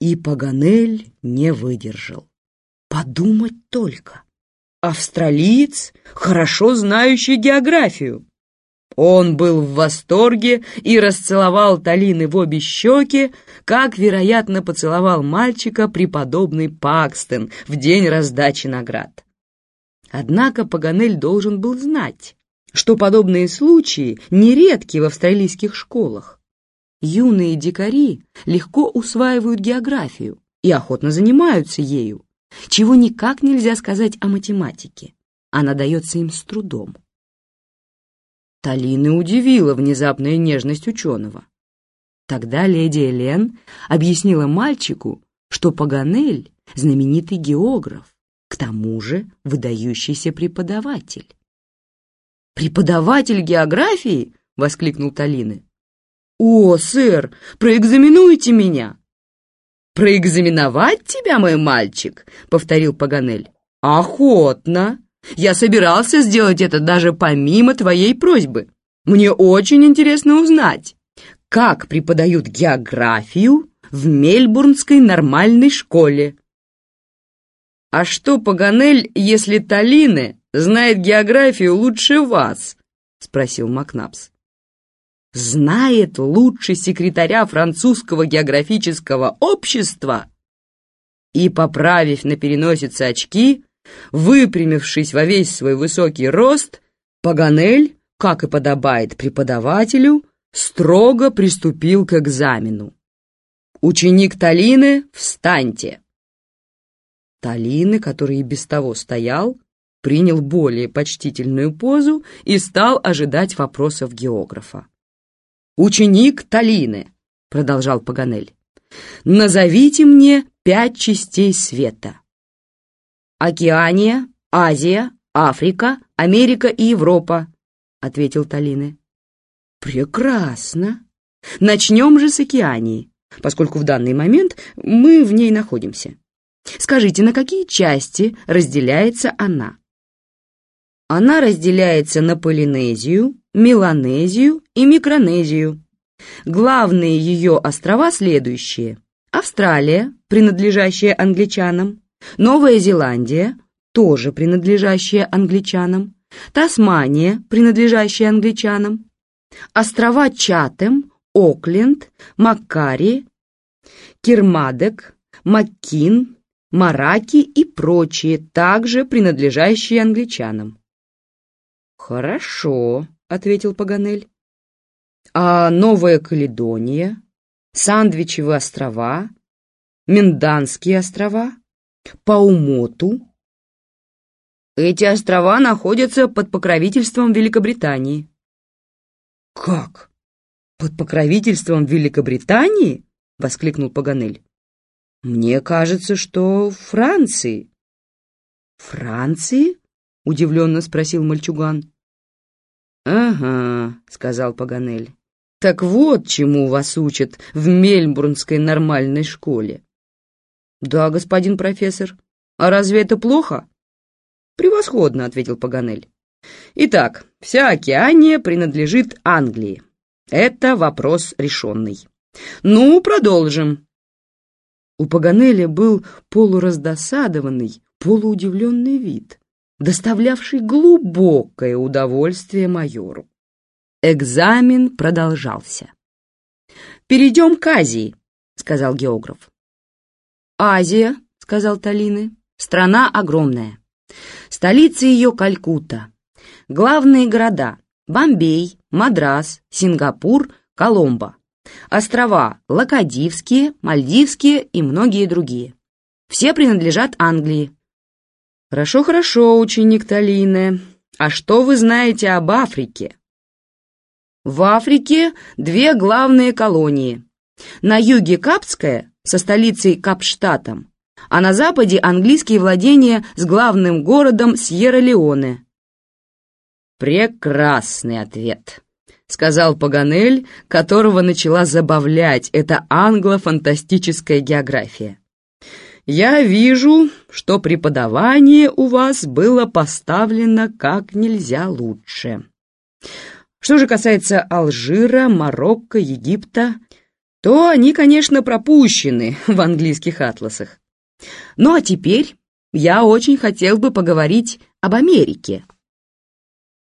И Паганель не выдержал. Подумать только. Австралиец, хорошо знающий географию. Он был в восторге и расцеловал Талины в обе щеки, как, вероятно, поцеловал мальчика преподобный Пакстен в день раздачи наград. Однако Паганель должен был знать, что подобные случаи нередки в австралийских школах. Юные дикари легко усваивают географию и охотно занимаются ею, чего никак нельзя сказать о математике. Она дается им с трудом. Талины удивила внезапная нежность ученого. Тогда леди Элен объяснила мальчику, что Паганель — знаменитый географ, к тому же выдающийся преподаватель. «Преподаватель географии?» — воскликнул Талины. «О, сэр, проэкзаменуйте меня!» «Проэкзаменовать тебя, мой мальчик?» — повторил Паганель. «Охотно!» Я собирался сделать это даже помимо твоей просьбы. Мне очень интересно узнать, как преподают географию в Мельбурнской нормальной школе. А что, Паганель, если Талины знает географию лучше вас? Спросил Макнапс. Знает лучше секретаря французского географического общества? И, поправив на переносице очки, Выпрямившись во весь свой высокий рост, Паганель, как и подобает преподавателю, строго приступил к экзамену. «Ученик Талины, встаньте!» Талины, который и без того стоял, принял более почтительную позу и стал ожидать вопросов географа. «Ученик Талины», — продолжал Паганель, — «назовите мне пять частей света». «Океания, Азия, Африка, Америка и Европа», — ответил Талины. «Прекрасно. Начнем же с Океании, поскольку в данный момент мы в ней находимся. Скажите, на какие части разделяется она?» Она разделяется на Полинезию, Меланезию и Микронезию. Главные ее острова следующие. Австралия, принадлежащая англичанам, Новая Зеландия, тоже принадлежащая англичанам, Тасмания, принадлежащая англичанам, острова Чатем, Окленд, Маккари, Кирмадек, Маккин, Мараки и прочие, также принадлежащие англичанам. «Хорошо», — ответил Паганель. «А Новая Каледония, Сандвичевы острова, Минданские острова?» По умоту эти острова находятся под покровительством Великобритании. Как? Под покровительством Великобритании? воскликнул Паганель. Мне кажется, что Франции. Франции? удивленно спросил мальчуган. Ага, сказал Паганель. Так вот, чему вас учат в Мельбурнской нормальной школе. «Да, господин профессор. А разве это плохо?» «Превосходно», — ответил Паганель. «Итак, вся Океания принадлежит Англии. Это вопрос решенный. Ну, продолжим». У Паганеля был полураздосадованный, полуудивленный вид, доставлявший глубокое удовольствие майору. Экзамен продолжался. «Перейдем к Азии», — сказал географ. «Азия», — сказал Талины, — «страна огромная. Столица ее Калькутта. Главные города — Бомбей, Мадрас, Сингапур, Коломбо. Острова — Лакадивские, Мальдивские и многие другие. Все принадлежат Англии. «Хорошо, хорошо, ученик Талины. А что вы знаете об Африке?» В Африке две главные колонии. На юге Капская со столицей Капштатом, а на западе английские владения с главным городом Сьерра-Леоне. «Прекрасный ответ», — сказал Паганель, которого начала забавлять эта англо-фантастическая география. «Я вижу, что преподавание у вас было поставлено как нельзя лучше. Что же касается Алжира, Марокко, Египта, то они, конечно, пропущены в английских атласах. Ну а теперь я очень хотел бы поговорить об Америке.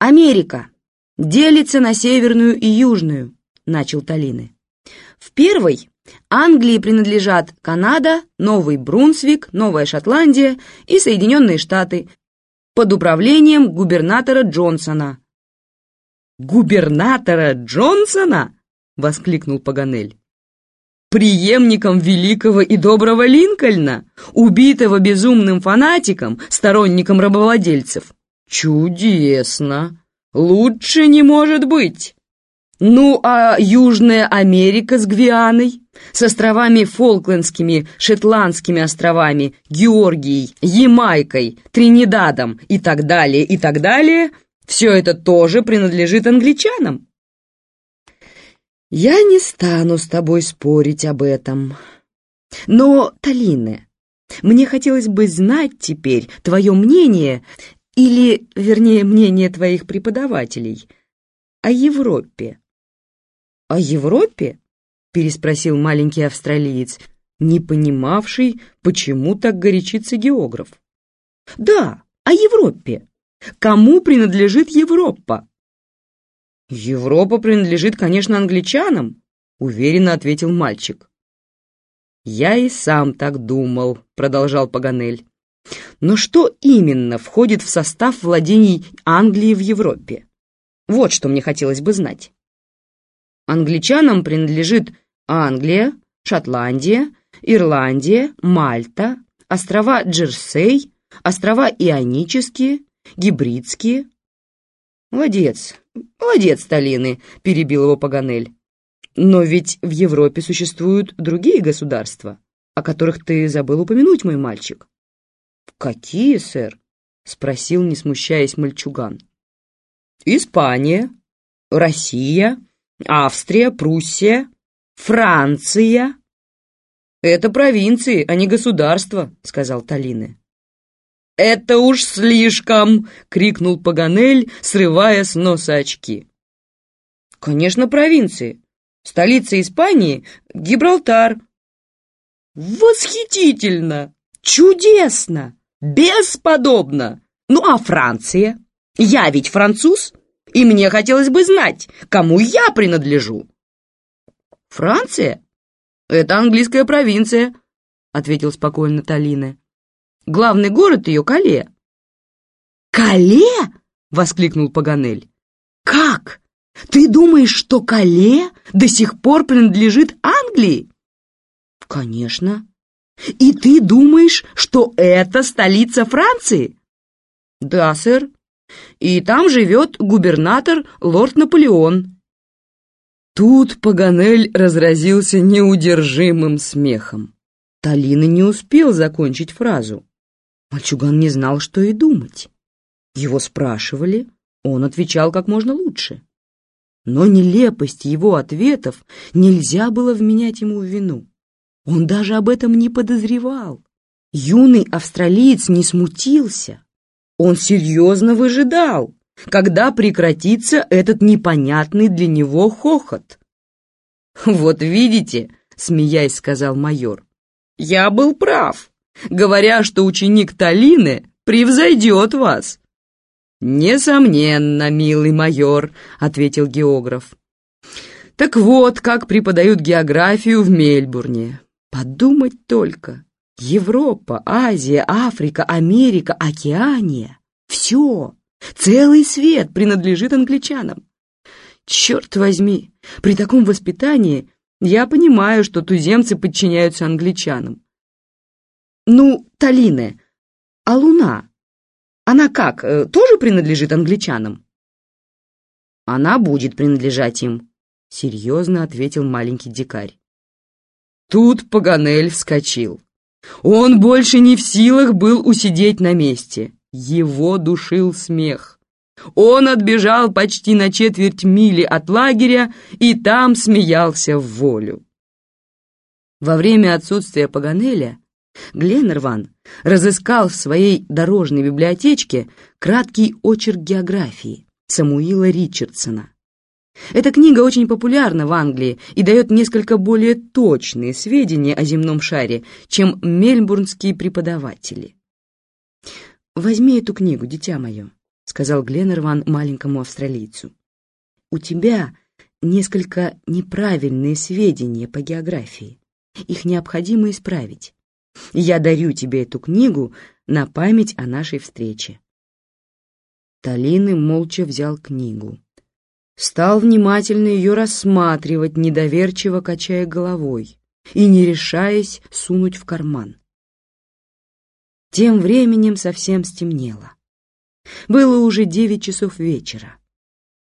Америка делится на северную и южную, начал Талины. В первой Англии принадлежат Канада, Новый Брунсвик, Новая Шотландия и Соединенные Штаты под управлением губернатора Джонсона. «Губернатора Джонсона?» — воскликнул Паганель. «Приемником великого и доброго Линкольна, убитого безумным фанатиком, сторонником рабовладельцев. Чудесно! Лучше не может быть!» Ну, а Южная Америка с Гвианой, с островами Фолклендскими, Шотландскими островами, Георгией, Ямайкой, Тринидадом и так далее, и так далее, все это тоже принадлежит англичанам. Я не стану с тобой спорить об этом. Но, Талине, мне хотелось бы знать теперь твое мнение, или, вернее, мнение твоих преподавателей, о Европе. «О Европе?» — переспросил маленький австралиец, не понимавший, почему так горячится географ. «Да, о Европе. Кому принадлежит Европа?» «Европа принадлежит, конечно, англичанам», — уверенно ответил мальчик. «Я и сам так думал», — продолжал Паганель. «Но что именно входит в состав владений Англии в Европе? Вот что мне хотелось бы знать». Англичанам принадлежит Англия, Шотландия, Ирландия, Мальта, острова Джерсей, острова Ионические, Гибридские. Молодец, молодец, Сталины, перебил его Паганель. Но ведь в Европе существуют другие государства, о которых ты забыл упомянуть, мой мальчик. Какие, сэр? Спросил, не смущаясь мальчуган. Испания, Россия, Австрия, Пруссия, Франция. Это провинции, а не государства, сказал Талины. «Это уж слишком!» — крикнул Паганель, срывая с носа очки. «Конечно, провинции. Столица Испании — Гибралтар». «Восхитительно! Чудесно! Бесподобно! Ну а Франция? Я ведь француз!» И мне хотелось бы знать, кому я принадлежу». «Франция? Это английская провинция», — ответил спокойно Талина. «Главный город ее — Кале». «Кале?» — воскликнул Паганель. «Как? Ты думаешь, что Кале до сих пор принадлежит Англии?» «Конечно. И ты думаешь, что это столица Франции?» «Да, сэр», и там живет губернатор лорд Наполеон». Тут Паганель разразился неудержимым смехом. Талина не успел закончить фразу. Мальчуган не знал, что и думать. Его спрашивали, он отвечал как можно лучше. Но нелепость его ответов нельзя было вменять ему в вину. Он даже об этом не подозревал. Юный австралиец не смутился, он серьезно выжидал, когда прекратится этот непонятный для него хохот. «Вот видите», — смеясь сказал майор, — «я был прав, говоря, что ученик Талины превзойдет вас». «Несомненно, милый майор», — ответил географ. «Так вот, как преподают географию в Мельбурне. Подумать только, Европа, Азия, Африка, Америка, Океания — все, целый свет принадлежит англичанам. Черт возьми, при таком воспитании я понимаю, что туземцы подчиняются англичанам. Ну, Талине, а Луна, она как, э, тоже принадлежит англичанам? Она будет принадлежать им, серьезно ответил маленький дикарь. Тут Паганель вскочил. Он больше не в силах был усидеть на месте. Его душил смех. Он отбежал почти на четверть мили от лагеря и там смеялся в волю. Во время отсутствия Паганеля Гленнерван разыскал в своей дорожной библиотечке краткий очерк географии Самуила Ричардсона. Эта книга очень популярна в Англии и дает несколько более точные сведения о земном шаре, чем мельбурнские преподаватели. «Возьми эту книгу, дитя мое», — сказал Гленнерван маленькому австралийцу. «У тебя несколько неправильные сведения по географии. Их необходимо исправить. Я дарю тебе эту книгу на память о нашей встрече». Талины молча взял книгу. Стал внимательно ее рассматривать, недоверчиво качая головой и не решаясь сунуть в карман. Тем временем совсем стемнело. Было уже девять часов вечера.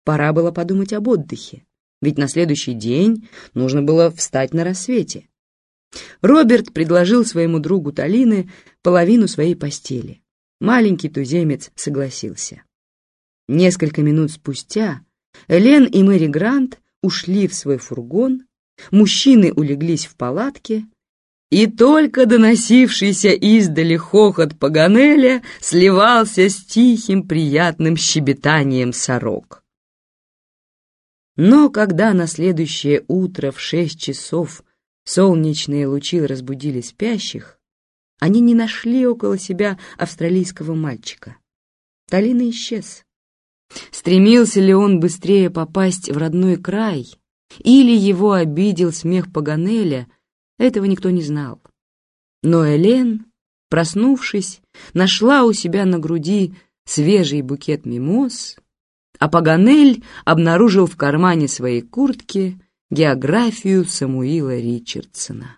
Пора было подумать об отдыхе, ведь на следующий день нужно было встать на рассвете. Роберт предложил своему другу Талины половину своей постели. Маленький туземец согласился. Несколько минут спустя Элен и Мэри Грант ушли в свой фургон, мужчины улеглись в палатке, и только доносившийся издали хохот Паганеля сливался с тихим приятным щебетанием сорок. Но когда на следующее утро в шесть часов солнечные лучи разбудили спящих, они не нашли около себя австралийского мальчика. Талина исчез. Стремился ли он быстрее попасть в родной край, или его обидел смех Паганеля, этого никто не знал. Но Элен, проснувшись, нашла у себя на груди свежий букет мимоз, а Паганель обнаружил в кармане своей куртки географию Самуила Ричардсона.